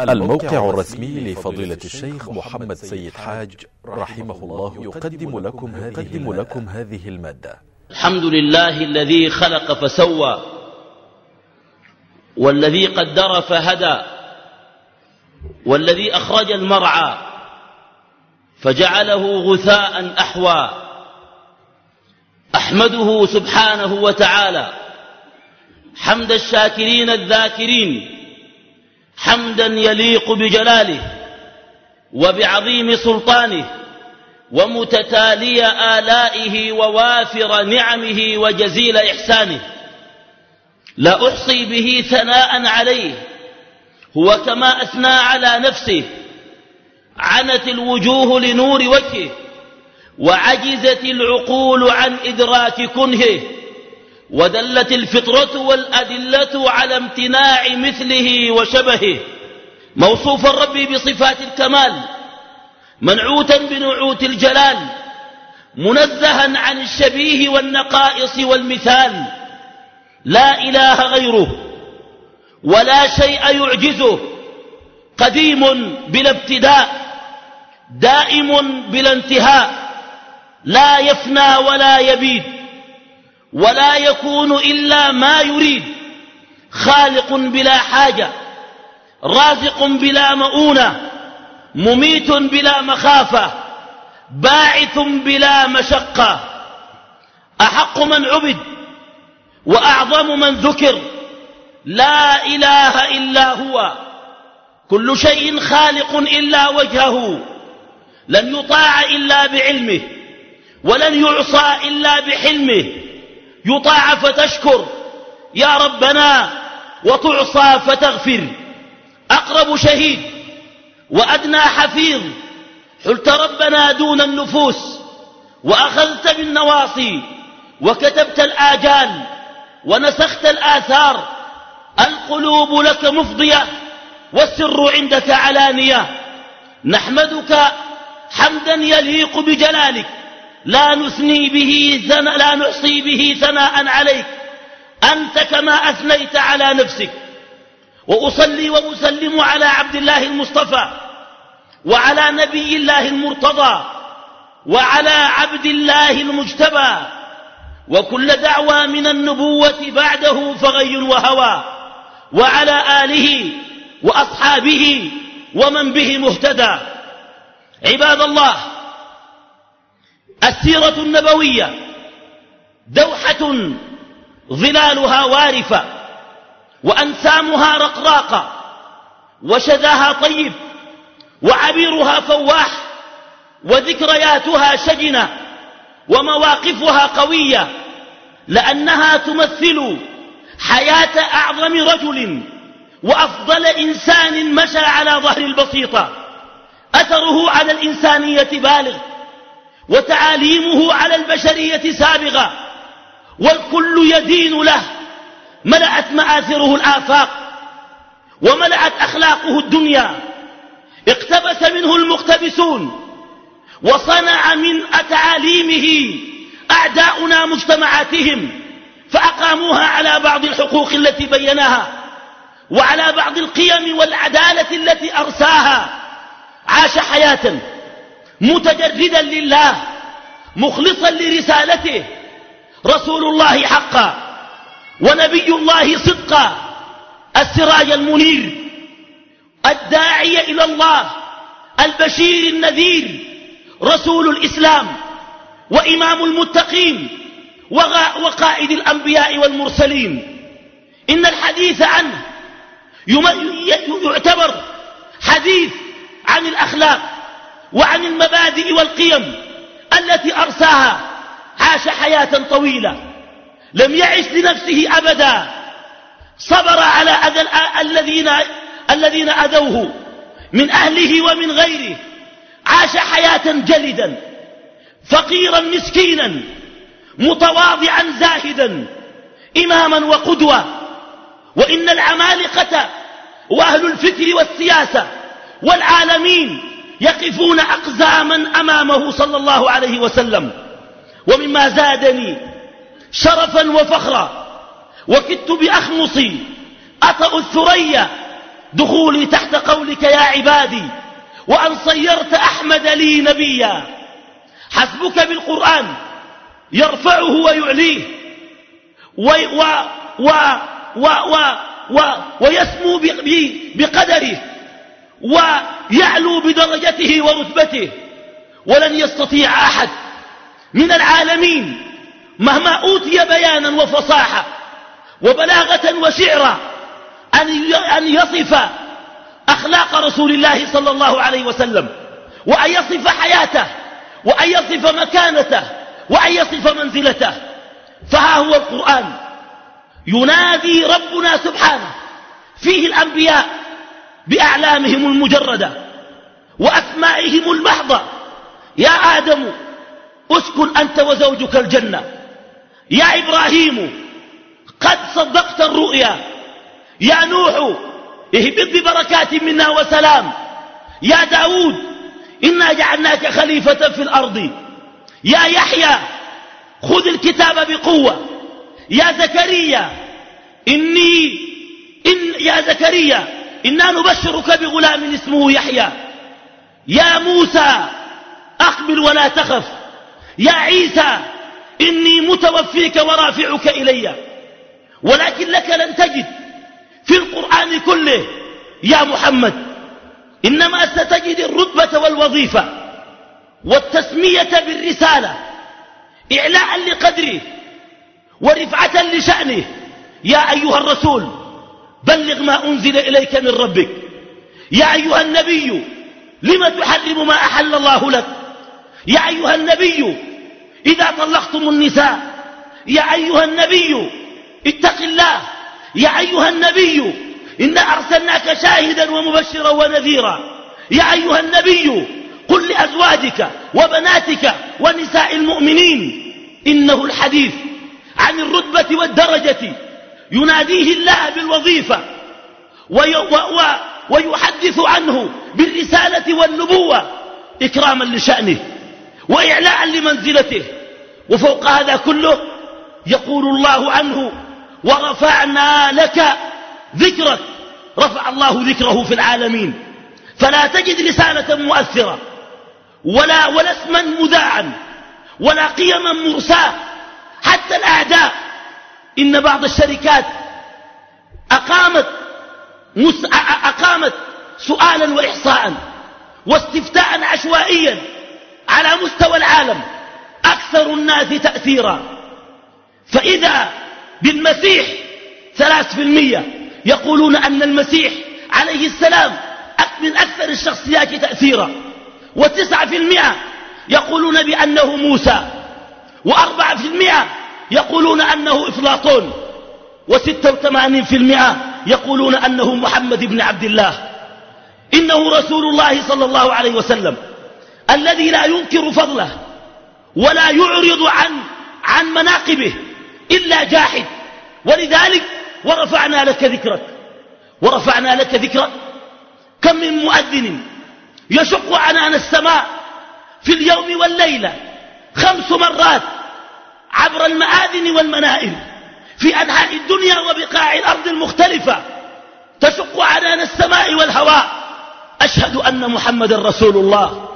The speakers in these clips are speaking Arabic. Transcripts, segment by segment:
الموقع الرسمي لفضيلة الشيخ محمد سيد حاج رحمه الله يقدم لكم هذه, لكم هذه ا ل م ا د ة الحمد لله الذي خلق فسوى والذي قدر فهدى والذي أخرج المرعى فجعله غثاء أحوى. أحمده سبحانه وتعالى حمد الشاكرين الذاكرين حمدا يليق بجلاله وبعظيم سلطانه ومتتالي آلائه ووافر نعمه وجزيل إحسانه. لا أحصي به ثناء عليه هو كما أثنى على نفسه عنت الوجوه لنور وجهه وعجزت العقول عن إدراك كنهه. ودلت الفطرة والأدلة على امتناع مثله وشبهه. موصوف الرب بصفات الكمال منعوتا بنعوت الجلال منزها عن الشبيه والنقائص والمثال. لا إله غيره ولا شيء يعجزه. قديم بلا ابتداء دائم بلا انتهاء. لا يفنى ولا يبيد. ولا يكون إلا ما يريد. خالق بلا حاجة رازق بلا مؤونة مميت بلا مخافة باعث بلا مشقة. أحق من عبد وأعظم من ذكر. لا إله إلا هو. كل شيء خالق إلا وجهه. لن يطاع إلا بعلمه ولن يعصى إلا بحلمه. يطاع فتشكر. يا ربنا وتعصى فتغفر. أقرب شهيد وأدنى حفيظ. حلت ربنا دون النفوس وأخذت بالنواصي وكتبت الآجال ونسخت الآثار. القلوب لك مفضية والسر عندك علانية. نحمدك حمدا يليق بجلالك. لا نثني به ثنا لا نحصي به ثناء عليك. أنت كما أثنيت على نفسك. وأصلي وأسلم على عبد الله المصطفى وعلى نبي الله المرتضى وعلى عبد الله المجتبى. وكل دعوى من النبوة بعده فغي وهوى. وعلى آله وأصحابه ومن به مهتدى. عباد الله السيرة النبوية دوحة ظلالها وارفة وأنسامها رقراقة وشذاها طيب وعبيرها فواح وذكرياتها شجنة ومواقفها قوية لأنها تمثل حياة أعظم رجل وأفضل إنسان مشى على ظهر البسيطة. أثره على الإنسانية بالغ. وتعاليمه على البشرية سابغة والكل يدين له ملأت مآثره الآفاق وملأت أخلاقه الدنيا اقتبس منه المقتبسون وصنع من تعاليمه أعداؤنا مجتمعاتهم فأقاموها على بعض الحقوق التي بيناها وعلى بعض القيم والعدالة التي أرساها عاش حياة متجردا لله مخلصا لرسالته رسول الله حقا ونبي الله صدقا السراج المنير الداعي إلى الله البشير النذير رسول الإسلام وإمام المتقين وقائد الأنبياء والمرسلين. إن الحديث عنه يعتبر حديث عن الأخلاق. وعن المبادئ والقيم التي أرساها عاش حياة طويلة لم يعش لنفسه أبدا صبر على أذى الذين الذين أذوه من أهله ومن غيره عاش حياة جلدا فقيرا مسكينا متواضعا زاهدا إماما وقدوة وإن العمالقة وأهل الفكر والسياسة والعالمين يقفون أقزاما أمامه صلى الله عليه وسلم. ومما زادني شرفا وفخرا. وكدت بأخمصي. أطأ الثريا دخولي تحت قولك يا عبادي. وأن صيرت أحمد لي نبيا. حسبك بالقرآن يرفعه ويعليه. و و و و و ويسمو بقدره. ويعلو بدرجته ورتبته ولن يستطيع أحد من العالمين مهما أوتي بيانا وفصاحة وبلاغة وشعرا أن يصف أخلاق رسول الله صلى الله عليه وسلم وأن يصف حياته وأن يصف مكانته وأن يصف منزلته. فها هو القرآن. ينادي ربنا سبحانه. فيه الأنبياء. بأعلامهم المجردة وأسمائهم المحضة. يا آدم أسكن أنت وزوجك الجنة. يا إبراهيم قد صدقت الرؤيا. يا نوح اهبط ببركات منا وسلام. يا داود إنا جعلناك خليفة في الأرض. يا يحيى خذ الكتاب بقوة. يا زكريا إني إن يا زكريا إنا نبشرك بغلام اسمه يحيى. يا موسى أقبل ولا تخف. يا عيسى إني متوفيك ورافعك إلي. ولكن لك لن تجد في القرآن كله. يا محمد إنما ستجد الرتبة والوظيفة والتسمية بالرسالة إعلاء لقدره ورفعة لشأنه. يا أيها الرسول بلغ ما أنزل إليك من ربك. يا أيها النبي لم تحرم ما أحل الله لك؟ يا أيها النبي إذا طلقتم النساء يا أيها النبي اتق الله. يا أيها النبي إنا أرسلناك شاهدا ومبشرا ونذيرا. يا أيها النبي قل لأزواجك وبناتك ونساء المؤمنين إنه الحديث عن الرتبة والدرجة. يناديه الله بالوظيفة ويحدث عنه بالرسالة والنبوة إكراما لشأنه وإعلاء لمنزلته. وفوق هذا كله يقول الله عنه ورفعنا لك ذكرك. رفع الله ذكره في العالمين. فلا تجد رسالة مؤثرة ولا, ولا اسما مذاعا ولا قيما مرساة حتى الأعداء إن بعض الشركات أقامت, أقامت سؤالا وإحصاء واستفتاء عشوائيا على مستوى العالم أكثر الناس تأثيرا. فإذا بالمسيح ثلاث في المية يقولون أن المسيح عليه السلام من أكثر الشخصيات تأثيرا. وتسعة في المئة يقولون بأنه موسى. وأربعة في المئة يقولون أنه إفلاطون وستة وثمانين في المئة يقولون أنه محمد بن عبد الله. إنه رسول الله صلى الله عليه وسلم الذي لا ينكر فضله ولا يعرض عن عن مناقبه إلا جاحد. ولذلك ورفعنا لك ذكرك. ورفعنا لك ذكرك. كم من مؤذن يشق عنان السماء في اليوم والليلة خمس مرات عبر المآذن والمنائل في أنحاء الدنيا وبقاع الأرض المختلفة تشق عنان السماء والهواء. أشهد أن محمد رسول الله.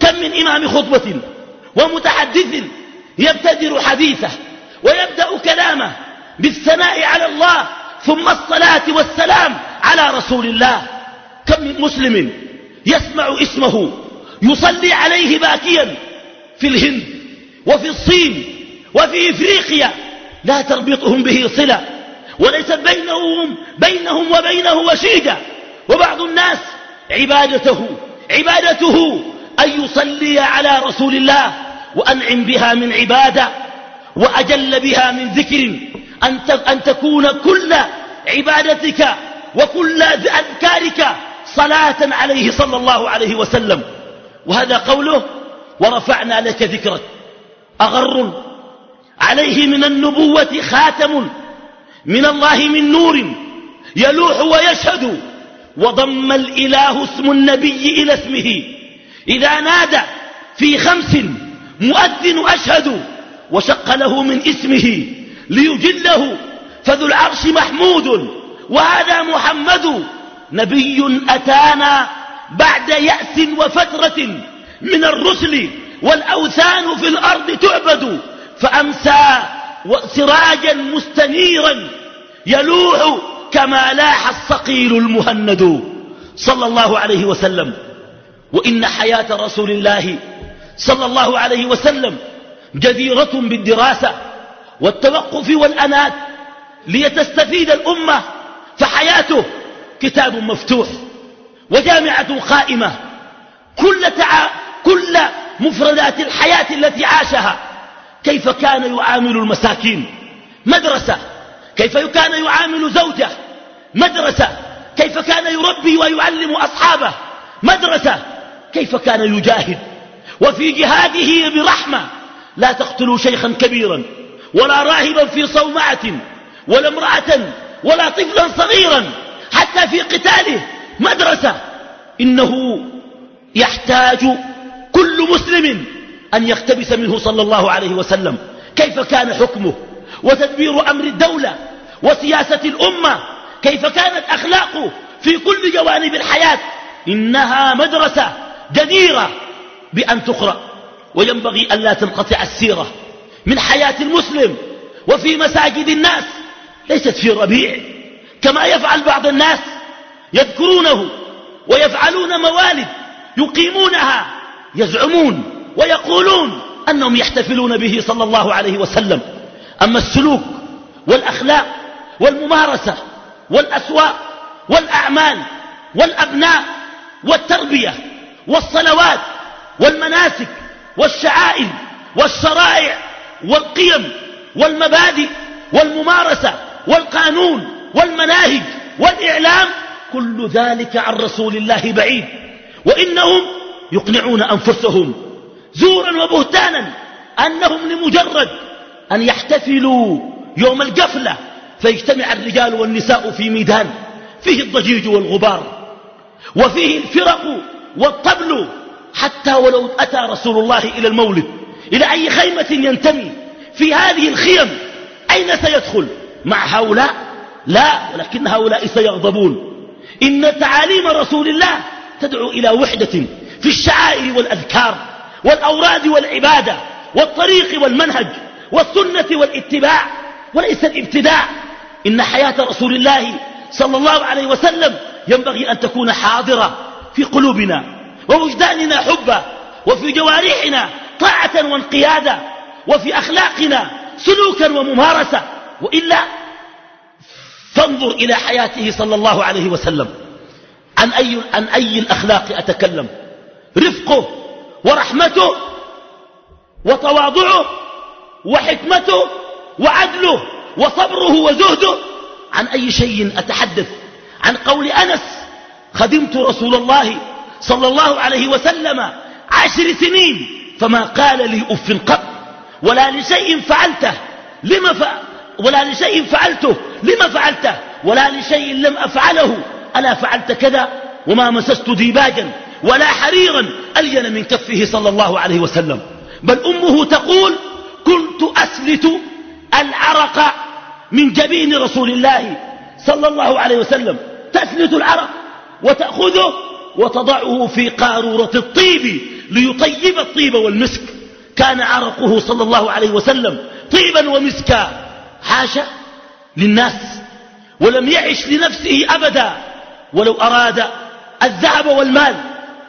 كم من إمام خطبة ومتحدث يبتدر حديثه ويبدأ كلامه بالثناء على الله ثم الصلاة والسلام على رسول الله. كم من مسلم يسمع اسمه يصلي عليه باكيا في الهند وفي الصين وفي إفريقيا لا تربطهم به صلة وليست بينهم, بينهم وبينه وشيدة وبعض الناس عبادته عبادته أن يصلي على رسول الله وأنعم بها من عبادة وأجل بها من ذكر أن تكون كل عبادتك وكل أذكارك صلاة عليه صلى الله عليه وسلم. وهذا قوله ورفعنا لك ذكرك. أغر عليه من النبوة خاتم من الله من نور يلوح ويشهد وضم الإله اسم النبي إلى اسمه. إذا نادى في خمس مؤذن أشهد وشق له من اسمه ليجله فذو العرش محمود. وهذا محمد نبي أتانا بعد يأس وفترة من الرسل والأوثان في الأرض تعبد. فأمسى سراجا مستنيرا يلوح كما لاح الصقيل المهند صلى الله عليه وسلم وإن حياة رسول الله صلى الله عليه وسلم جديرة بالدراسة والتوقف والأنات ليتستفيد الأمة فحياته كتاب مفتوح وجامعة قائمة كل. كل مفردات الحياة التي عاشها كيف كان يعامل المساكين؟ مدرسة. كيف كان يعامل زوجة؟ مدرسة. كيف كان يربي ويعلم أصحابه؟ مدرسة. كيف كان يجاهد؟ وفي جهاده برحمة. لا تقتلوا شيخا كبيرا ولا راهبا في صومعة ولا امرأة ولا طفلا صغيرا حتى في قتاله. مدرسة. إنه يحتاج كل مسلم أن يقتبس منه صلى الله عليه وسلم. كيف كان حكمه؟ وتدبير أمر الدولة وسياسة الأمة. كيف كانت أخلاقه في كل جوانب الحياة؟ إنها مدرسة جديرة بأن تقرأ. وينبغي أن لا تنقطع السيرة من حياة المسلم وفي مساجد الناس. ليست في ربيع كما يفعل بعض الناس يذكرونه ويفعلون موالد يقيمونها يزعمون. ويقولون أنهم يحتفلون به صلى الله عليه وسلم. أما السلوك والأخلاق والممارسة والأسواق والأعمال والأبناء والتربية والصلوات والمناسك والشعائر والشرائع والقيم والمبادئ والممارسة والقانون والمناهج والإعلام كل ذلك عن رسول الله بعيد. وإنهم يقنعون أنفسهم زورا وبهتانا أنهم لمجرد أن يحتفلوا يوم القفلة فيجتمع الرجال والنساء في ميدان فيه الضجيج والغبار وفيه الفرق والطبل حتى ولو أتى رسول الله إلى المولد إلى أي خيمة ينتمي في هذه الخيم أين سيدخل؟ مع هؤلاء؟ لا ولكن هؤلاء سيغضبون. إن تعاليم رسول الله تدعو إلى وحدة في الشعائر والأذكار. والأوراد والعبادة والطريق والمنهج والسنة والاتباع وليس الابتداع. إن حياة رسول الله صلى الله عليه وسلم ينبغي أن تكون حاضرة في قلوبنا ووجداننا حبا وفي جوارحنا طاعة وانقيادا وفي أخلاقنا سلوكا وممارسة. وإلا فانظر إلى حياته صلى الله عليه وسلم. عن أي, عن أي الأخلاق أتكلم؟ رفقه ورحمته وتواضعه وحكمته وعدله وصبره وزهده. عن أي شيء أتحدث؟ عن قول أنس خدمت رسول الله صلى الله عليه وسلم عشر سنين فما قال لي أف قط ولا لشيء فعلته لما ف... ولا لشيء فعلته لما فعلته ولا لشيء لم أفعله ألا فعلت كذا؟ وما مسست ديباجا. ولا حريرا ألين من كفه صلى الله عليه وسلم. بل أمه تقول كنت أسلت العرق من جبين رسول الله صلى الله عليه وسلم. تسلت العرق وتأخذه وتضعه في قارورة الطيب ليطيب الطيب والمسك. كان عرقه صلى الله عليه وسلم طيبا ومسكا. حاشا للناس ولم يعش لنفسه أبدا. ولو أراد الذهب والمال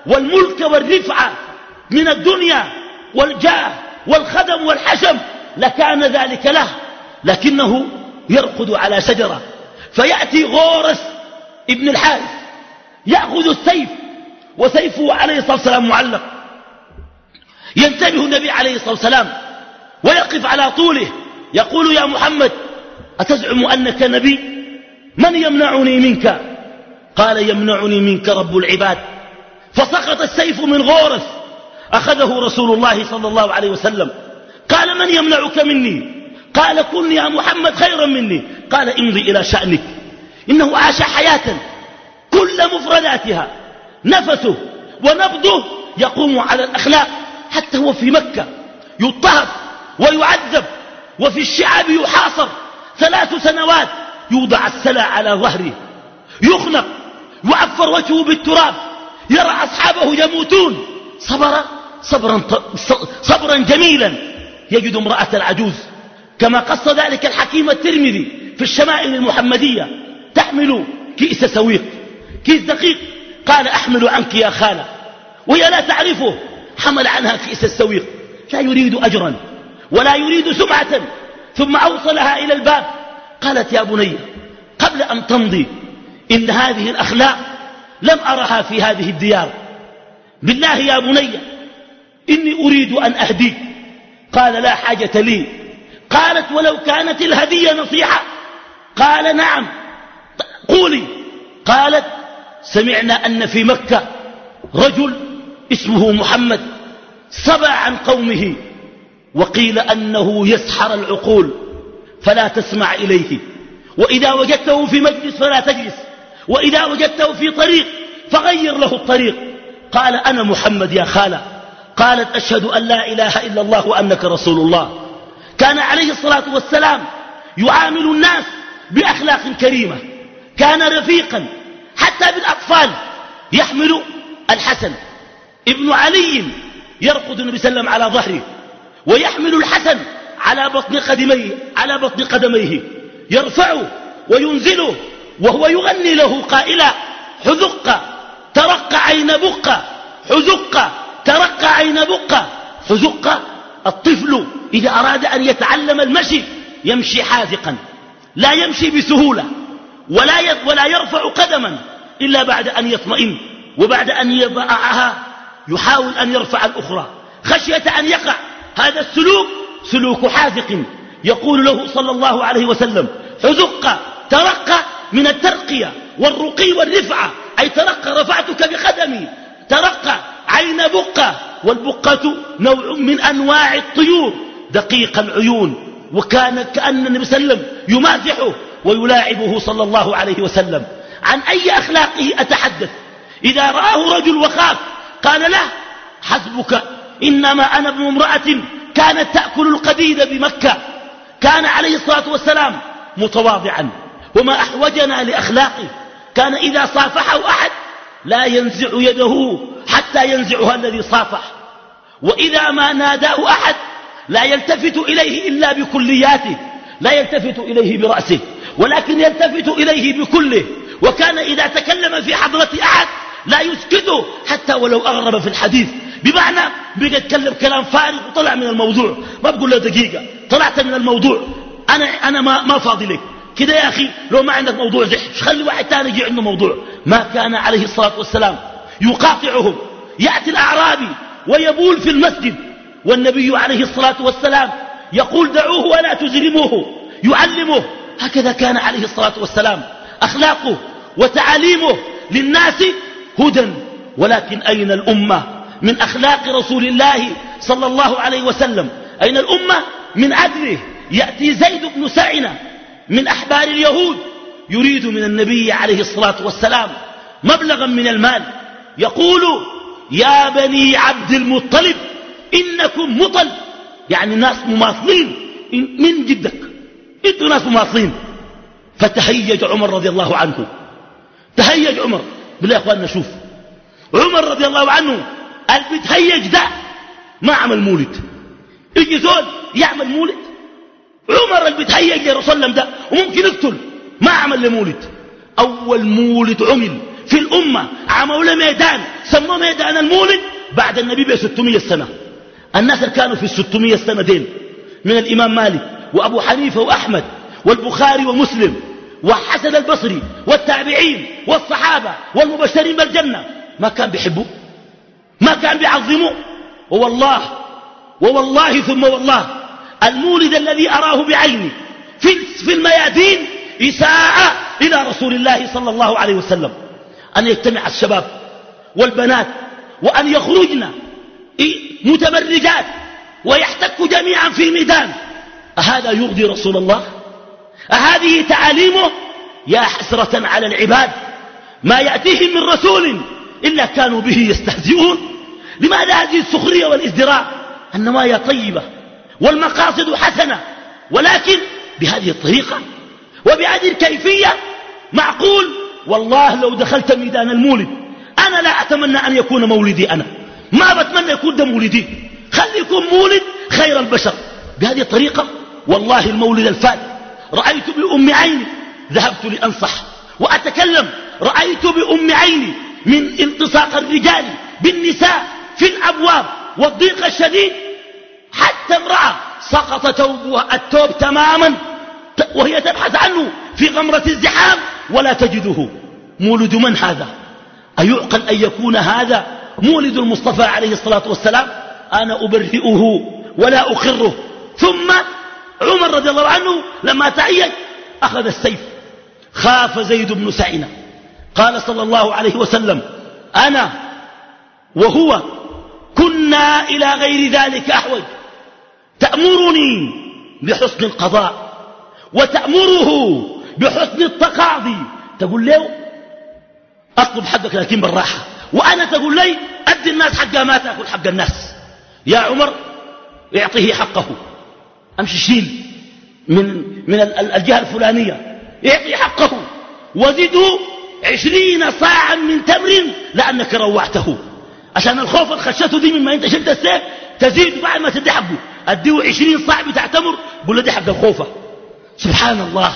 والملك والرفعة من الدنيا والجاه والخدم والحشم لكان ذلك له لكنه يرقد على شجرة. فيأتي غورس ابن الحارث يأخذ السيف وسيفه عليه الصلاة والسلام معلق. ينتبه النبي عليه الصلاة والسلام ويقف على طوله يقول يا محمد أتزعم أنك نبي؟ من يمنعني منك؟ قال يمنعني منك رب العباد. فسقط السيف من غورث أخذه رسول الله صلى الله عليه وسلم. قال من يمنعك مني؟ قال كن يا محمد خيرا مني. قال امضي إلى شأنك. إنه عاش حياة كل مفرداتها. نفسه ونبضه يقوم على الأخلاق حتى هو في مكة. يضطهد ويعذب وفي الشعب يحاصر. ثلاث سنوات يوضع السلع على ظهره. يخنق يعفر وجهه بالتراب. يرى أصحابه يموتون. صبر صبرا, صبرا جميلا. يجد امرأة العجوز. كما قص ذلك الحكيم الترمذي في الشمائل المحمدية. تحمل كيس سويق كيس دقيق. قال أحمل عنك يا خالة. وهي لا تعرفه. حمل عنها كيس السويق. لا يريد أجرا ولا يريد سمعة. ثم أوصلها إلى الباب. قالت يا بني قبل أن تمضي إن هذه الأخلاق لم أرها في هذه الديار. بالله يا بني إني أريد أن أهديك. قال لا حاجة لي. قالت ولو كانت الهدية نصيحة. قال نعم. قولي. قالت سمعنا أن في مكة رجل اسمه محمد صبع عن قومه وقيل أنه يسحر العقول فلا تسمع إليه. وإذا وجدته في مجلس فلا تجلس. وإذا وجدته في طريق فغير له الطريق. قال أنا محمد يا خالة. قالت أشهد أن لا إله إلا الله وأنك رسول الله. كان عليه الصلاة والسلام يعامل الناس بأخلاق كريمة. كان رفيقا حتى بالأطفال يحمل الحسن. ابن علي يرقد النبي صلى الله عليه وسلم على ظهره ويحمل الحسن على بطن قدميه على بطن قدميه. يرفعه وينزله وهو يغني له قائلا حذق ترق عين بق حذق ترق عين بق حذق. الطفل إذا أراد أن يتعلم المشي يمشي حاذقا لا يمشي بسهولة ولا ولا يرفع قدما إلا بعد أن يطمئن وبعد أن يضعها يحاول أن يرفع الأخرى. خشية أن يقع هذا السلوك سلوك حاذق. يقول له صلى الله عليه وسلم حزق ترقى من الترقية والرقي والرفعة. أي ترقى رفعتك بقدمي ترقى عين بقة والبقة نوع من أنواع الطيور دقيق العيون. وكان كأن النبي صلى الله عليه وسلم يمازحه ويلاعبه صلى الله عليه وسلم. عن أي أخلاقه أتحدث؟ إذا رآه رجل وخاف قال له حسبك إنما أنا ابن امرأة كانت تأكل القديد بمكة. كان عليه الصلاة والسلام متواضعا. وما أحوجنا لأخلاقه. كان إذا صافحه أحد لا ينزع يده حتى ينزعها الذي صافح. وإذا ما ناداه أحد لا يلتفت إليه إلا بكلياته لا يلتفت إليه برأسه ولكن يلتفت إليه بكله. وكان إذا تكلم في حضرة أحد لا يسكته حتى ولو أغرب في الحديث. بمعنى بقى يتكلم كلام فارغ وطلع من الموضوع. ما بقول له دقيقة طلعت من الموضوع. أنا, أنا ما, ما فاضي لك. كده يا أخي لو ما عندك موضوع زحف خلي واحد تاني يجي عنده موضوع. ما كان عليه الصلاة والسلام يقاطعهم. يأتي الأعرابي ويبول في المسجد والنبي عليه الصلاة والسلام يقول دعوه ولا تزرموه يعلمه. هكذا كان عليه الصلاة والسلام. أخلاقه وتعاليمه للناس هدى. ولكن أين الأمة من أخلاق رسول الله صلى الله عليه وسلم؟ أين الأمة من عدله؟ يأتي زيد بن سعنة من أحبار اليهود يريد من النبي عليه الصلاة والسلام مبلغا من المال. يقول يا بني عبد المطلب إنكم مطل. يعني ناس مماثلين من جدك. أنتوا ناس مماثلين. فتهيج عمر رضي الله عنه. تهيج عمر. بالله يا اخواننا شوف عمر رضي الله عنه اللي بيتهيج ده ما عمل مولد. يجي زول يعمل مولد عمر اللي بيتهيج لرسول ده وممكن يقتل. ما عمل لمولد أول مولد عمل في الأمة. عملوا له ميدان. سموه ميدان المولد بعد النبي ب 600 سنة. الناس اللي كانوا في الستمية سنة دين من الإمام مالك وأبو حنيفة وأحمد والبخاري ومسلم وحسن البصري والتابعين والصحابة والمبشرين بالجنة. ما كان بيحبوا. ما كان بيعظموا. ووالله. ووالله ثم والله. المولد الذي أراه بعيني. في, في الميادين إساءة إلى رسول الله صلى الله عليه وسلم. أن يجتمع الشباب والبنات وأن يخرجن متبرجات ويحتك جميعا في ميدان أهذا يرضي رسول الله؟ أهذه تعاليمه؟ يا حسرة على العباد. ما يأتيهم من رسول إلا كانوا به يستهزئون. لماذا هذه السخرية والازدراء؟ النوايا طيبة. والمقاصد حسنة. ولكن بهذه الطريقة وبهذه الكيفية معقول والله لو دخلت ميدان المولد أنا لا أتمنى أن يكون مولدي أنا. ما بتمنى يكون ده مولدي. خلي يكون مولد خير البشر. بهذه الطريقة والله المولد الفات. رأيت بأم عيني ذهبت لأنصح. وأتكلم رأيت بأم عيني من التصاق الرجال بالنساء في الأبواب والضيق الشديد حتى امرأة سقط توبها التوب تماما وهي تبحث عنه في غمرة الزحام ولا تجده. مولد من هذا؟ أيعقل أن يكون هذا؟ مولد المصطفى عليه الصلاة والسلام. أنا أبرئه ولا أقره. ثم عمر رضي الله عنه لما تعين أخذ السيف. خاف زيد بن سعينة. قال صلى الله عليه وسلم أنا وهو كنا إلى غير ذلك أحوج. تأمرني بحسن القضاء وتأمره بحسن التقاضي. تقول له أطلب حقك لكن بالراحة. وأنا تقول لي أدي الناس حقها ما تأكل حق الناس. يا عمر اعطيه حقه. أمشي شيل من, من الجهة الفلانية. اعطي حقه. وزده عشرين صاعا من تمر لأنك روعته. عشان الخوف الخشته دي مما أنت شلت السيف تزيد بعد ما تدي حقه. اديه عشرين صاع بتاع تمر قول له دي حق الخوفة. سبحان الله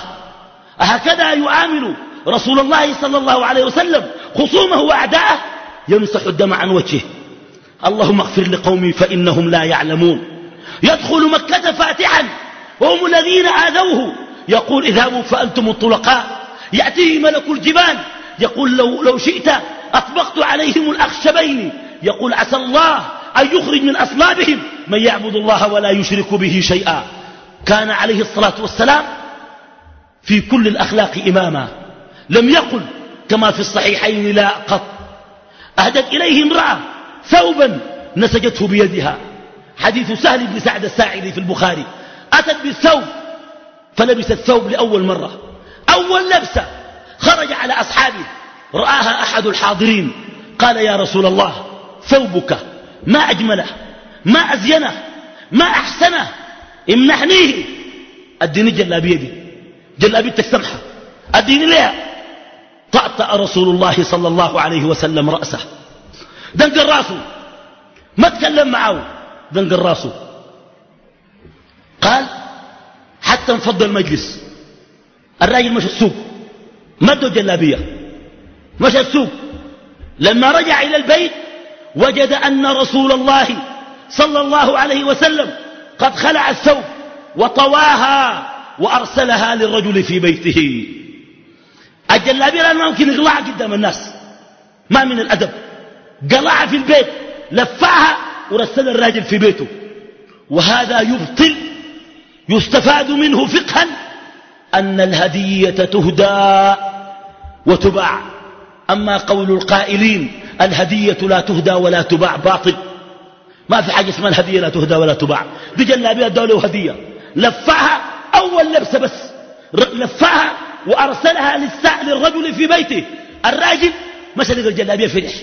هكذا يعامل رسول الله صلى الله عليه وسلم خصومه وأعداءه يمسح الدم عن وجهه. اللهم اغفر لقومي فإنهم لا يعلمون. يدخل مكة فاتحا وهم الذين آذوه. يقول اذهبوا فأنتم الطلقاء. يأتيه ملك الجبال. يقول لو, لو شئت أطبقت عليهم الأخشبين. يقول عسى الله أن يخرج من أصلابهم من يعبد الله ولا يشرك به شيئا. كان عليه الصلاة والسلام في كل الأخلاق إماما. لم يقل كما في الصحيحين لا قط. أهدت إليه امرأة ثوبا نسجته بيدها. حديث سهل بن سعد الساعدي في البخاري. أتت بالثوب فلبس الثوب لأول مرة. أول لبسة خرج على أصحابه. رآها أحد الحاضرين. قال يا رسول الله ثوبك ما أجمله ما أزينه ما أحسنه. امنحنيه اديني جلابيه دي جلابيتك سمحه اديني ليها. طأطأ رسول الله صلى الله عليه وسلم رأسه. دنق راسه. ما تكلم معه. دنق راسه. قال حتى انفض المجلس. الراجل مشى السوق. مدوا جلابيه مشى السوق. لما رجع إلى البيت وجد أن رسول الله صلى الله عليه وسلم قد خلع الثوب وطواها وأرسلها للرجل في بيته. الجلابية الآن ما ممكن يقلعها قدام الناس. ما من الأدب. قلعها في البيت لفعها ورسل الراجل في بيته. وهذا يبطل يستفاد منه فقها أن الهدية تهدى وتباع. أما قول القائلين الهدية لا تهدى ولا تباع باطل. ما في حاجة اسمها الهدية لا تهدى ولا تباع. دي جلابية الدولة هدية لفعها أول لبسة بس. لفعها وأرسلها للرجل في بيته. الراجل مشى لقى الجلابية فرح.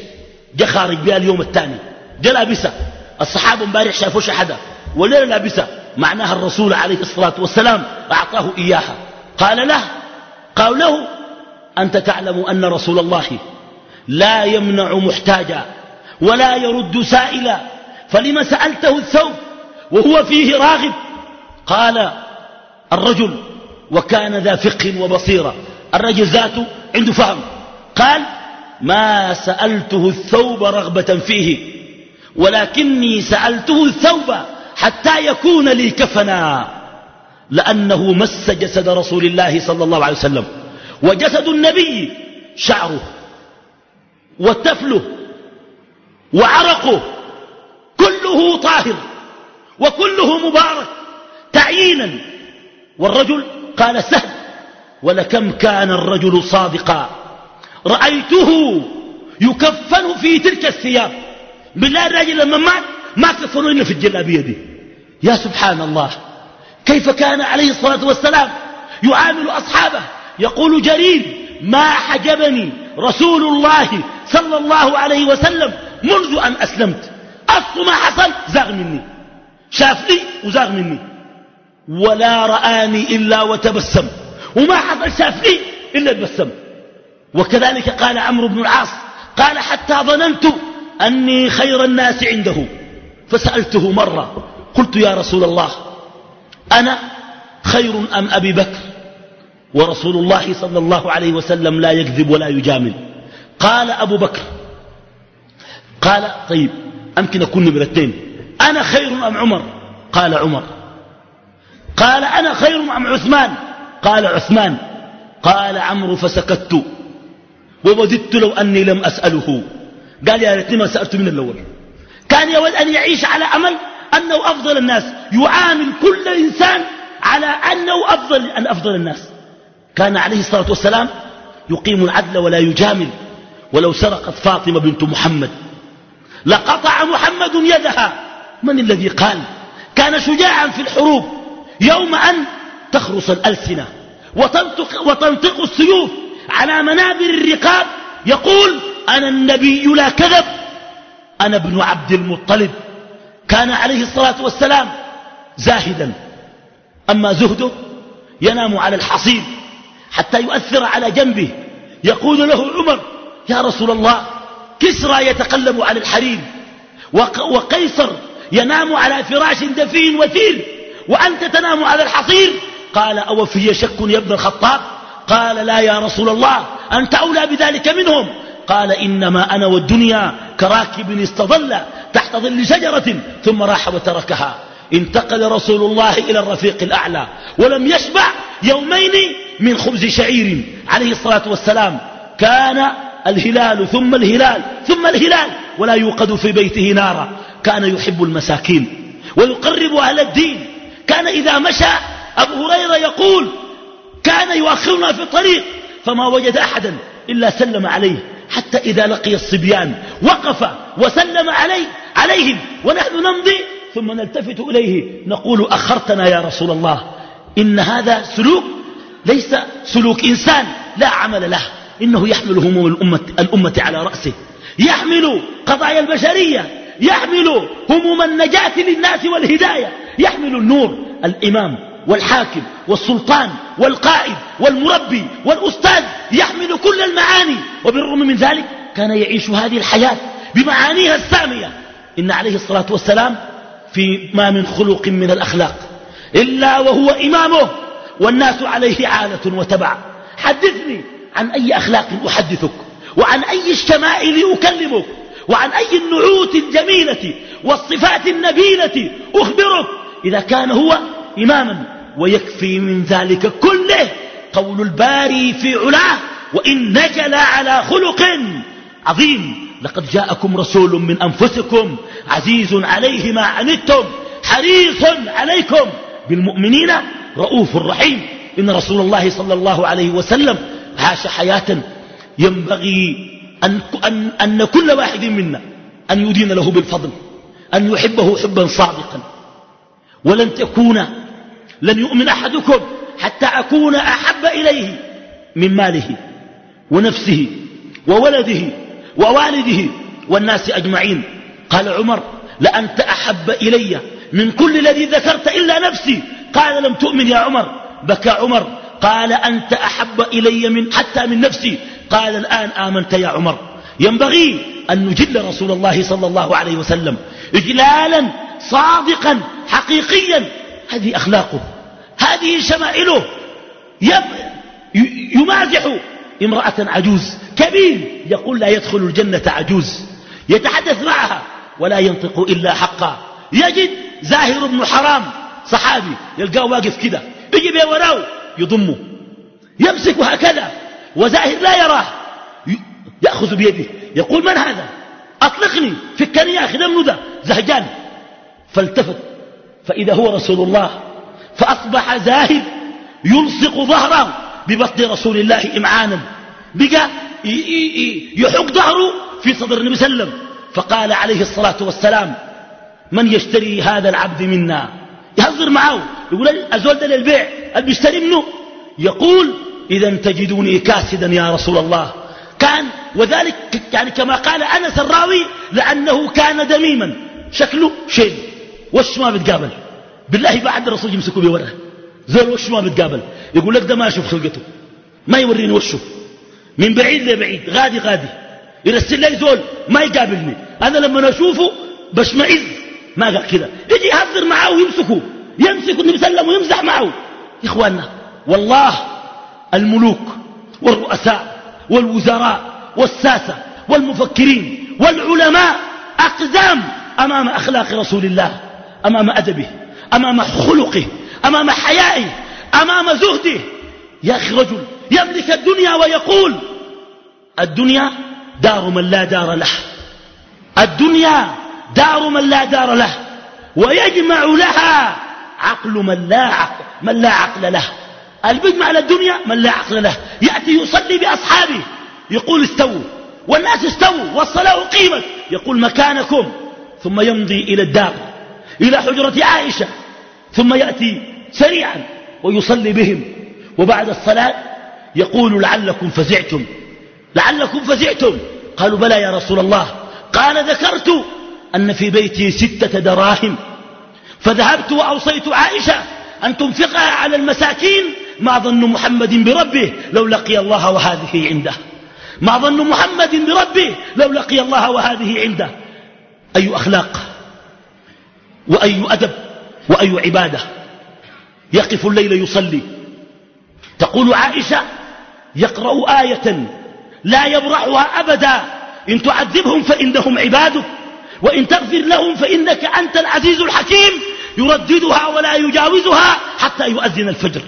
جا خارج بها اليوم الثاني. جا لابسة الصحابة امبارح شافوا شحدة وليلة لابسة. معناها الرسول عليه الصلاة والسلام أعطاه إياها. قال له قال له أنت تعلم أن رسول الله لا يمنع محتاجا ولا يرد سائلا فلما سألته الثوب وهو فيه راغب؟ قال الرجل وكان ذا فقه وبصيرة الرجل ذاته عنده فهم. قال ما سألته الثوب رغبة فيه ولكني سألته الثوب حتى يكون لي كفنا لأنه مس جسد رسول الله صلى الله عليه وسلم وجسد النبي شعره. وتفله وعرقه كله طاهر وكله مبارك تعيينا والرجل قال سهل ولكم كان الرجل صادقا رأيته يكفن في تلك الثياب بالله الراجل لما مات ما كفنوا إلا في الجلابية دي يا سبحان الله كيف كان عليه الصلاة والسلام يعامل أصحابه يقول جرير ما حجبني رسول الله صلى الله عليه وسلم منذ أن أسلمت. أصل ما حصل زاغ مني. شافني وزاغ مني. ولا رآني إلا وتبسم. وما حصل شافني إلا تبسم. وكذلك قال عمرو بن العاص قال حتى ظننت أني خير الناس عنده. فسألته مرة قلت يا رسول الله أنا خير أم أبي بكر؟ ورسول الله صلى الله عليه وسلم لا يكذب ولا يجامل. قال أبو بكر قال طيب أمكن أكون نمرة اثنين أنا خير أم عمر؟ قال عمر. قال أنا خير أم عثمان؟ قال عثمان. قال عمرو فسكت. ووددت لو أني لم أسأله. قال يا ريتني ما سألت من الأول. كان يود أن يعيش على أمل أنه أفضل الناس. يعامل كل إنسان على أنه أفضل أن أفضل الناس. كان عليه الصلاة والسلام يقيم العدل ولا يجامل ولو سرقت فاطمة بنت محمد. لقطع محمد يدها. من الذي قال؟ كان شجاعا في الحروب يوم أن تخرص الألسنة وتنطق, وتنطق السيوف على منابر الرقاب يقول أنا النبي لا كذب أنا ابن عبد المطلب. كان عليه الصلاة والسلام زاهدا. أما زهده ينام على الحصير حتى يؤثر على جنبه. يقول له عمر يا رسول الله كسرى يتقلب على الحرير وقيصر ينام على فراش دفين وثير وأنت تنام على الحصير. قال أو في شك يا ابن الخطاب. قال لا يا رسول الله أنت أولى بذلك منهم. قال إنما أنا والدنيا كراكب استظل تحت ظل شجرة ثم راح وتركها. انتقل رسول الله إلى الرفيق الأعلى ولم يشبع يومين من خبز شعير عليه الصلاة والسلام. كان الهلال ثم الهلال ثم الهلال ولا يوقد في بيته نارا. كان يحب المساكين ويقرب أهل الدين. كان إذا مشى أبو هريرة يقول كان يؤخرنا في الطريق فما وجد أحدا إلا سلم عليه. حتى إذا لقي الصبيان وقف وسلم علي عليهم ونحن نمضي ثم نلتفت إليه. نقول أخرتنا يا رسول الله. إن هذا سلوك ليس سلوك إنسان لا عمل له. إنه يحمل هموم الأمة, الأمة على رأسه. يحمل قضايا البشرية. يحمل هموم النجاة للناس والهداية. يحمل النور الإمام والحاكم والسلطان والقائد والمربي والأستاذ. يحمل كل المعاني. وبالرغم من ذلك كان يعيش هذه الحياة بمعانيها السامية. إن عليه الصلاة والسلام في ما من خلق من الأخلاق. إلا وهو إمامه. والناس عليه عالة وتبع. حدثني عن أي أخلاق أحدثك وعن أي الشمائل أكلمك وعن أي النعوت الجميلة والصفات النبيلة أخبرك. إذا كان هو إماما ويكفي من ذلك كله قول الباري في علاه وإنك على خلق عظيم لقد جاءكم رسول من أنفسكم عزيز عليه ما عنتم حريص عليكم بالمؤمنين رؤوف رحيم. إن رسول الله صلى الله عليه وسلم عاش حياة ينبغي أن, أن, أن كل واحد منا أن يدين له بالفضل أن يحبه حبا صادقا. ولن تكون لن يؤمن أحدكم حتى أكون أحب إليه من ماله ونفسه وولده ووالده والناس أجمعين. قال عمر لأنت أحب إلي من كل الذي ذكرت إلا نفسي. قال لم تؤمن يا عمر؟ بكى عمر. قال أنت أحب إلي من حتى من نفسي. قال الآن آمنت يا عمر. ينبغي أن نجل رسول الله صلى الله عليه وسلم. إجلالا صادقا حقيقيا. هذه أخلاقه. هذه شمائله. يمازح امرأة عجوز. كبير. يقول لا يدخل الجنة عجوز. يتحدث معها ولا ينطق إلا حقا. يجد زاهر بن حرام. صحابي يلقاه واقف كده. يجي بيه وراه يضمه. يمسك هكذا. وزاهر لا يراه. يأخذ بيده. يقول من هذا؟ أطلقني. فكني يا أخي دم ذا زهجان. فالتفت. فإذا هو رسول الله فأصبح زاهد يلصق ظهره ببطن رسول الله إمعانا. بقى يحق ظهره في صدر النبي صلى الله عليه وسلم. فقال عليه الصلاة والسلام من يشتري هذا العبد منا؟ يهزر معه. يقول أزول ده للبيع. اللي بيشتري منه. يقول إذا تجدوني كاسدا يا رسول الله. كان وذلك يعني كما قال أنس الراوي لأنه كان دميما. شكله شيء. وش ما بتقابل؟ بالله بعد الرسول يمسكوا بيه زول وش ما بتقابل؟ يقول لك ده ما أشوف خلقته. ما يوريني وشه. من بعيد لبعيد. غادي غادي. يرسل لي زول ما يقابلني. أنا لما أشوفه بشمئز. ما قال كده؟ يجي يهزر معه ويمسكه. يمسك النبي صلى الله عليه وسلم ويمزح معه. إخواننا والله الملوك والرؤساء والوزراء والساسة والمفكرين والعلماء أقزام أمام أخلاق رسول الله أمام أدبه أمام خلقه أمام حيائه أمام زهده. يا أخي رجل يملك الدنيا ويقول الدنيا دار من لا دار له. الدنيا دار من لا دار له ويجمع لها عقل من لا عقل, من لا عقل له. البجمع على الدنيا من لا عقل له. يأتي يصلي بأصحابه يقول استووا. والناس استووا والصلاة قيمت يقول مكانكم. ثم يمضي إلى الدار إلى حجرة عائشة. ثم يأتي سريعا ويصلي بهم. وبعد الصلاة يقول لعلكم فزعتم. لعلكم فزعتم. قالوا بلى يا رسول الله. قال ذكرت أن في بيتي ستة دراهم. فذهبت وأوصيت عائشة أن تنفقها على المساكين. ما ظن محمد بربه لو لقي الله وهذه عنده. ما ظن محمد بربه لو لقي الله وهذه عنده. أي أخلاق؟ وأي أدب؟ وأي عبادة؟ يقف الليل يصلي. تقول عائشة يقرأ آية لا يبرحها أبدا. إن تعذبهم فإنهم عبادك. وإن تغفر لهم فإنك أنت العزيز الحكيم. يرددها ولا يجاوزها حتى يؤذن الفجر.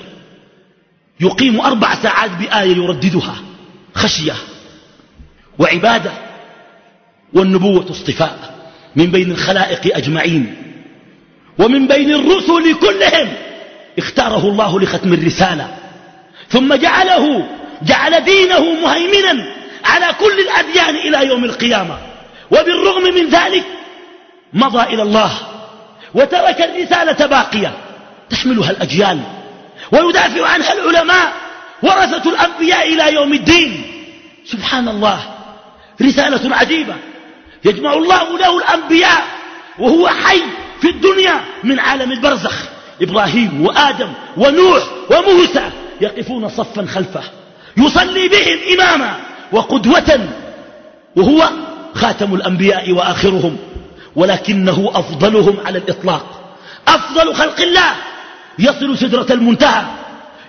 يقيم أربع ساعات بآية يرددها. خشية وعبادة والنبوة اصطفاء من بين الخلائق أجمعين. ومن بين الرسل كلهم اختاره الله لختم الرسالة. ثم جعله جعل دينه مهيمنا على كل الأديان إلى يوم القيامة. وبالرغم من ذلك مضى إلى الله وترك الرسالة باقية. تحملها الأجيال ويدافع عنها العلماء ورثة الأنبياء إلى يوم الدين. سبحان الله رسالة عجيبة. يجمع الله له الأنبياء وهو حي في الدنيا من عالم البرزخ. إبراهيم وآدم ونوح وموسى يقفون صفا خلفه يصلي بهم إماما وقدوة وهو خاتم الأنبياء وآخرهم ولكنه أفضلهم على الإطلاق. أفضل خلق الله يصل سدرة المنتهى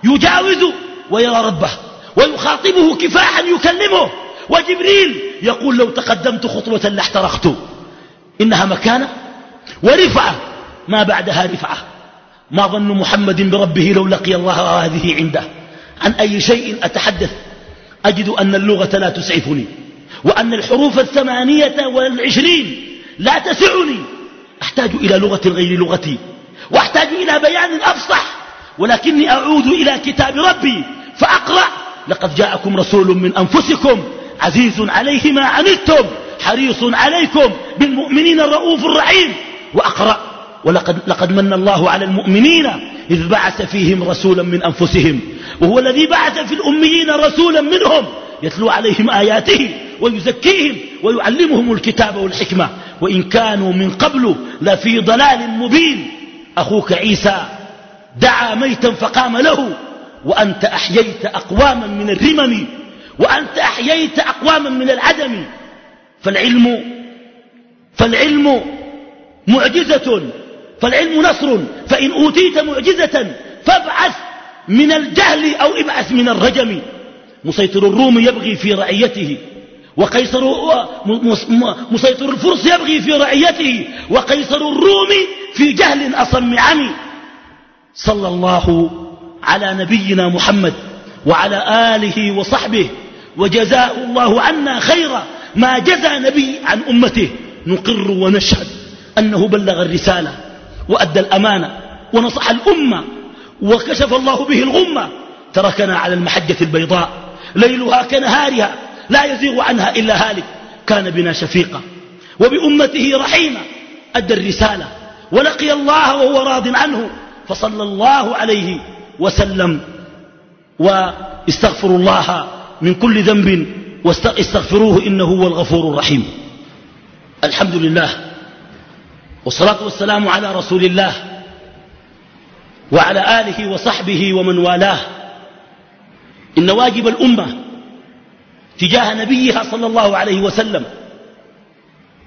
يجاوز ويرى ربه ويخاطبه كفاحا يكلمه. وجبريل يقول لو تقدمت خطوة لاحترقت. إنها مكانة ورفعة. ما بعدها رفعة. ما ظن محمد بربه لو لقي الله هذه عنده. عن أي شيء أتحدث؟ أجد أن اللغة لا تسعفني. وأن الحروف الثمانية والعشرين لا تسعني. أحتاج إلى لغة غير لغتي وأحتاج إلى بيان أفصح ولكني أعود إلى كتاب ربي فأقرأ. لقد جاءكم رسول من أنفسكم عزيز عليه ما عنتم حريص عليكم بالمؤمنين الرؤوف الرحيم. وأقرأ. ولقد لقد من الله على المؤمنين إذ بعث فيهم رسولا من أنفسهم وهو الذي بعث في الأميين رسولا منهم. يتلو عليهم آياته ويزكيهم ويعلمهم الكتاب والحكمة. وإن كانوا من قبل لفي ضلال مبين. أخوك عيسى دعا ميتا فقام له. وأنت أحييت أقواما من الرمم. وأنت أحييت أقواما من العدم. فالعلم فالعلم معجزة. فالعلم نصر. فإن أوتيت معجزة فابعث من الجهل أو ابعث من الرجم. مسيطر الروم يبغي في رعيته وقيصر مسيطر الفرس يبغي في رعيته وقيصر الروم في جهل أصم عمي. صلى الله على نبينا محمد وعلى آله وصحبه وجزاه الله عنا خير ما جزى نبي عن أمته. نقر ونشهد أنه بلغ الرسالة وأدى الأمانة ونصح الأمة وكشف الله به الغمة تركنا على المحجة البيضاء. ليلها كنهارها لا يزيغ عنها إلا هالك. كان بنا شفيقا وبأمته رحيما. أدى الرسالة ولقي الله وهو راض عنه. فصلى الله عليه وسلم. واستغفر الله من كل ذنب واستغفروه إنه هو الغفور الرحيم. الحمد لله والصلاة والسلام على رسول الله وعلى آله وصحبه ومن والاه. إن واجب الأمة تجاه نبيها صلى الله عليه وسلم.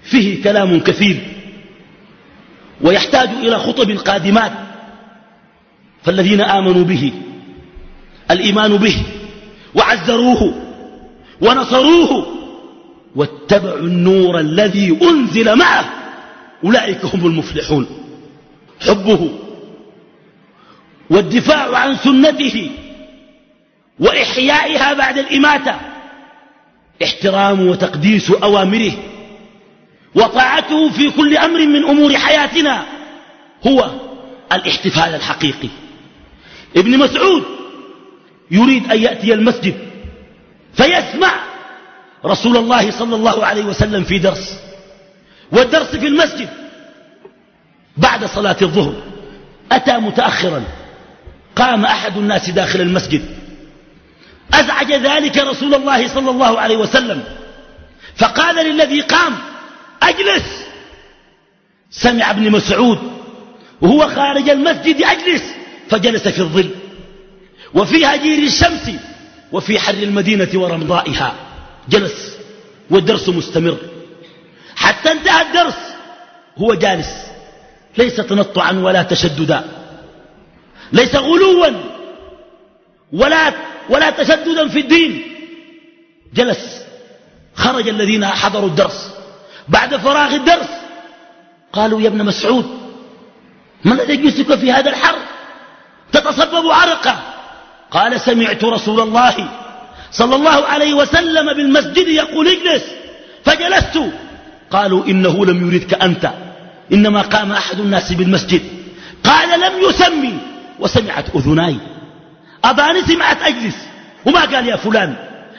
فيه كلام كثير. ويحتاج إلى خطب قادمات فالذين آمنوا به الإيمان به وعزروه ونصروه واتبعوا النور الذي أنزل معه. أولئك هم المفلحون. حبه. والدفاع عن سنته. وإحيائها بعد الإماتة. احترام وتقديس أوامره. وطاعته في كل أمر من أمور حياتنا هو الاحتفال الحقيقي. ابن مسعود يريد أن يأتي المسجد فيسمع رسول الله صلى الله عليه وسلم في درس. والدرس في المسجد بعد صلاة الظهر. أتى متأخرا. قام أحد الناس داخل المسجد. أزعج ذلك رسول الله صلى الله عليه وسلم. فقال للذي قام أجلس. سمع ابن مسعود وهو خارج المسجد أجلس فجلس في الظل. وفي هجير الشمس وفي حر المدينة ورمضائها. جلس والدرس مستمر. حتى انتهى الدرس هو جالس. ليس تنطعا ولا تشددا. ليس غلوا ولا, ولا تشددا في الدين. جلس. خرج الذين حضروا الدرس. بعد فراغ الدرس قالوا يا ابن مسعود ما الذي يجلسك في هذا الحر؟ تتصبب عرقا. قال سمعت رسول الله صلى الله عليه وسلم بالمسجد يقول اجلس. فجلست. قالوا إنه لم يردك أنت إنما قام أحد الناس بالمسجد. قال لم يسمي وسمعت أذناي. أباني سمعت أجلس. وما قال يا فلان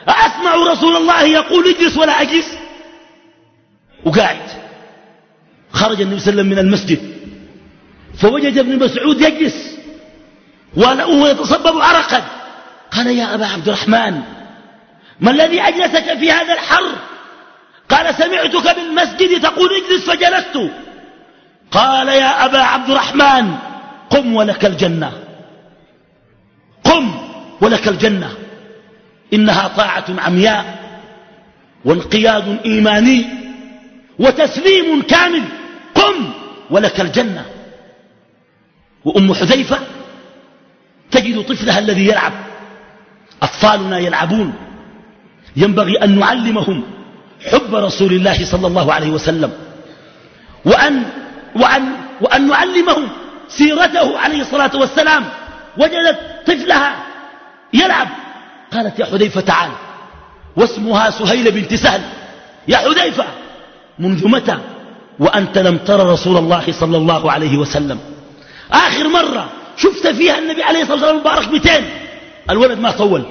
أسمع رسول الله يقول اجلس ولا أجلس؟ وقاعد. خرج النبي صلى الله عليه وسلم من المسجد. فوجد ابن مسعود يجلس. وهو يتصبب عرقا. قال يا أبا عبد الرحمن ما الذي أجلسك في هذا الحر؟ قال سمعتك بالمسجد تقول اجلس فجلست. قال يا أبا عبد الرحمن قم ولك الجنة. ولك الجنة. إنها طاعة عمياء وانقياد إيماني وتسليم كامل. قم ولك الجنة. وأم حذيفة تجد طفلها الذي يلعب. أطفالنا يلعبون. ينبغي أن نعلمهم حب رسول الله صلى الله عليه وسلم. وأن, وأن, وأن نعلمهم سيرته عليه الصلاة والسلام. وجدت طفلها يلعب. قالت يا حذيفة تعال. واسمها سهيل بنت سهل. يا حذيفة منذ متى وأنت لم تر رسول الله صلى الله عليه وسلم؟ آخر مرة شفت فيها النبي عليه الصلاة والسلام المبارك 200 الولد ما طول.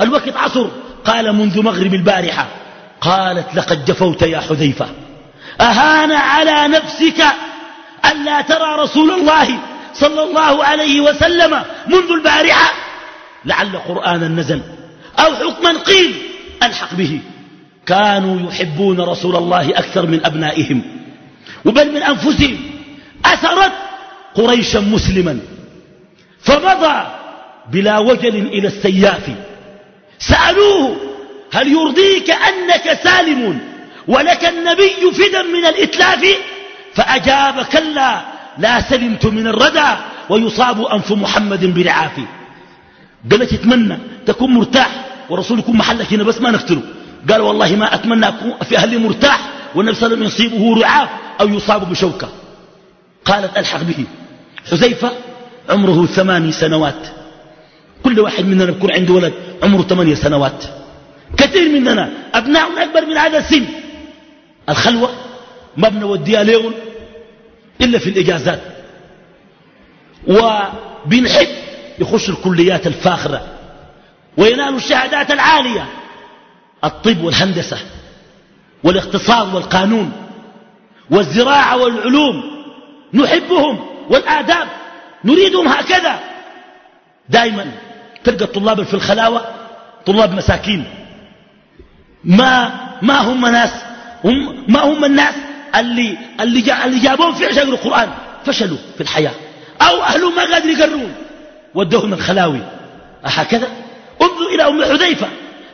الوقت عصر. قال منذ مغرب البارحة. قالت لقد جفوت يا حذيفة. أهان على نفسك ألا ترى رسول الله صلى الله عليه وسلم منذ البارحة لعل قرآنا نزل أو حكما قيل ألحق به. كانوا يحبون رسول الله أكثر من أبنائهم وبل من أنفسهم. أثرت قريشا مسلما. فمضى بلا وجل إلى السياف. سألوه هل يرضيك أنك سالم ولك النبي فدا من الإتلاف؟ فأجاب كلا لا سلمت من الردى ويصاب أنف محمد برعاف. قالت اتمنى تكون مرتاح. ورسول يكون محلك هنا بس ما نقتله. قال والله ما أتمنى أكون في أهلي مرتاح والنبي صلى الله عليه وسلم يصيبه رعاف أو يصاب بشوكة. قالت ألحق به. حذيفة عمره ثماني سنوات. كل واحد مننا بيكون عنده ولد عمره ثمانية سنوات. كثير مننا. أبناء أكبر من هذا السن. الخلوة ما بنوديها لهم إلا في الإجازات. وبنحب يخش الكليات الفاخرة وينال الشهادات العالية. الطب والهندسة والاقتصاد والقانون والزراعة والعلوم نحبهم والآداب نريدهم هكذا. دائما تلقى الطلاب في الخلاوة طلاب مساكين. ما ما هم ناس هم ما هم الناس اللي اللي, اللي جابوهم في عشان القرآن فشلوا في الحياة. أو أهلهم ما قادر يقرون. ودوهم الخلاوي هكذا انظر إلى أم حذيفة.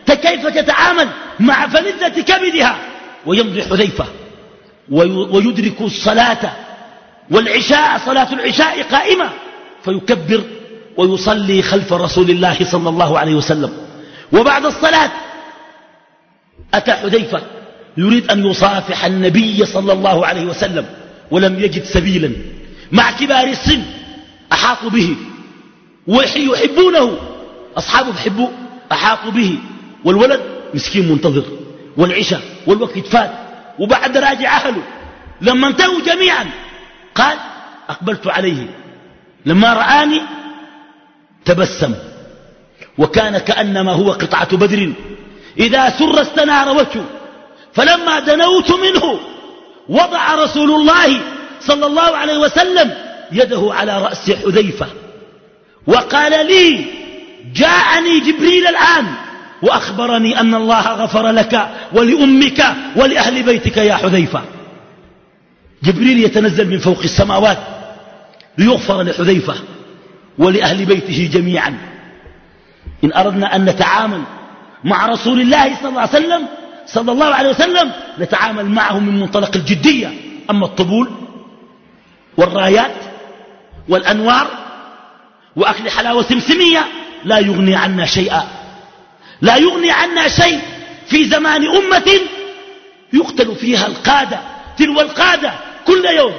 كيف تتعامل مع فلذة كبدها؟ ويمضي حذيفة. ويدرك الصلاة والعشاء صلاة العشاء قائمة. فيكبر ويصلي خلف رسول الله صلى الله عليه وسلم. وبعد الصلاة أتى حذيفة يريد أن يصافح النبي صلى الله عليه وسلم ولم يجد سبيلا. مع كبار السن أحاطوا به. ويحبونه أصحابه يحبوه أحاطوا به. والولد مسكين منتظر. والعشاء والوقت فات وبعد راجع أهله. لما انتهوا جميعا قال أقبلت عليه. لما رآني تبسم. وكان كأنما هو قطعة بدر. إذا سر استنار وجهه. فلما دنوت منه وضع رسول الله صلى الله عليه وسلم يده على رأس حذيفة. وقال لي جاءني جبريل الآن وأخبرني أن الله غفر لك ولأمك ولأهل بيتك يا حذيفة. جبريل يتنزل من فوق السماوات ليغفر لحذيفة ولأهل بيته جميعا. إن أردنا أن نتعامل مع رسول الله صلى الله عليه وسلم صلى الله عليه وسلم نتعامل معه من منطلق الجدية. أما الطبول والرايات والأنوار وأكل حلاوة سمسمية لا يغني عنا شيئا. لا يغني عنا شيء في زمان أمة يقتل فيها القادة تلو القادة كل يوم.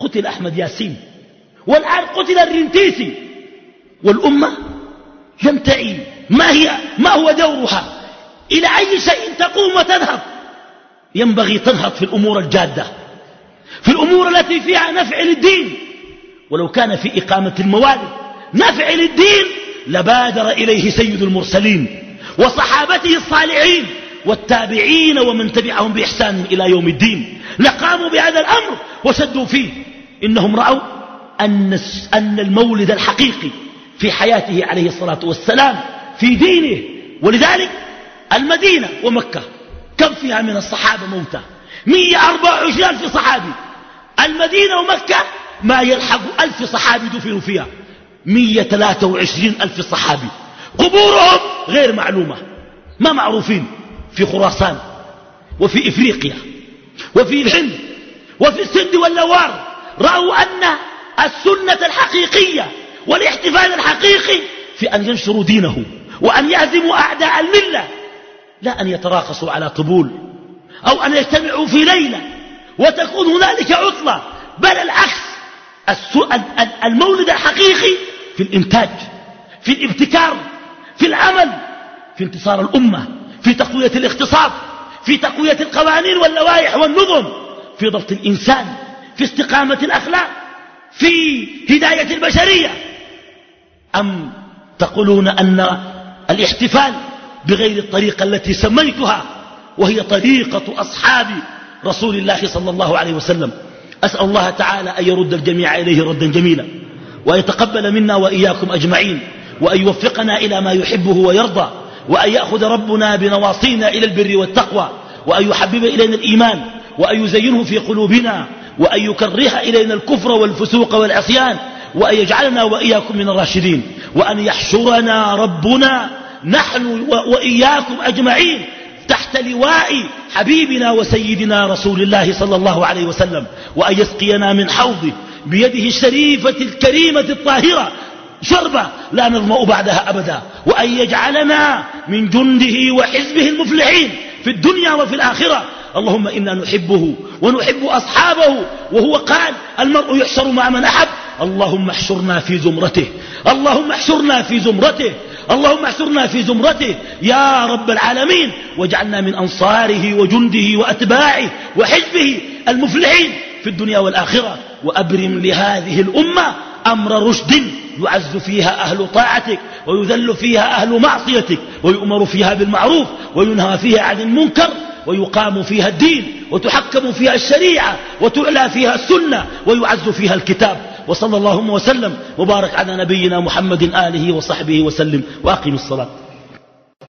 قتل أحمد ياسين. والآن قتل الرنتيسي. والأمة تعي ما, هي ما هو دورها. إلى أي شيء تقوم وتذهب. ينبغي تنهض في الأمور الجادة. في الأمور التي فيها نفع للدين. ولو كان في إقامة الموالد. نفع للدين لبادر إليه سيد المرسلين وصحابته الصالحين والتابعين ومن تبعهم بإحسان إلى يوم الدين. لقاموا بهذا الأمر وسدوا فيه. إنهم رأوا أن, أن المولد الحقيقي في حياته عليه الصلاة والسلام في دينه ولذلك المدينة ومكة كم فيها من الصحابة موتى 124 ألف صحابي. المدينة ومكة ما يلحق ألف صحابي دفنوا فيها. 123 ألف صحابي. قبورهم غير معلومة ما معروفين في خراسان وفي إفريقيا وفي الهند وفي السند واللوار. رأوا أن السنة الحقيقية والاحتفال الحقيقي في أن ينشروا دينه وأن يهزموا أعداء الملة لا أن يتراقصوا على قبول أو أن يجتمعوا في ليلة وتكون هنالك عطلة. بل العكس المولد الحقيقي في الإنتاج في الابتكار في العمل في انتصار الأمة في تقوية الاقتصاد في تقوية القوانين واللوائح والنظم في ضبط الإنسان في استقامة الأخلاق في هداية البشرية. أم تقولون أن الاحتفال بغير الطريقة التي سميتها وهي طريقة أصحاب رسول الله صلى الله عليه وسلم؟ أسأل الله تعالى أن يرد الجميع إليه ردا جميلا. وأن يتقبل منا وإياكم أجمعين وأن يوفقنا إلى ما يحبه ويرضى وأن يأخذ ربنا بنواصينا إلى البر والتقوى وأن يحبب إلينا الإيمان وأن يزينه في قلوبنا وأن يكره إلينا الكفر والفسوق والعصيان وأن يجعلنا وإياكم من الراشدين وأن يحشرنا ربنا نحن وإياكم أجمعين تحت لواء حبيبنا وسيدنا رسول الله صلى الله عليه وسلم وأن يسقينا من حوضه بيده الشريفة الكريمة الطاهرة شربة لا نظمأ بعدها أبدا وأن يجعلنا من جنده وحزبه المفلحين في الدنيا وفي الآخرة. اللهم إنا نحبه ونحب أصحابه وهو قال المرء يحشر مع من أحب. اللهم احشرنا في زمرته اللهم احشرنا في زمرته اللهم احشرنا في زمرته يا رب العالمين. واجعلنا من أنصاره وجنده وأتباعه وحزبه المفلحين. في الدنيا والآخرة وأبرم لهذه الأمة أمر رشد يعز فيها أهل طاعتك ويذل فيها أهل معصيتك ويؤمر فيها بالمعروف وينهى فيها عن المنكر ويقام فيها الدين وتحكم فيها الشريعة وتعلى فيها السنة ويعز فيها الكتاب. وصلى اللهم وسلم وبارك على نبينا محمد آله وصحبه وسلم وأقم الصلاة.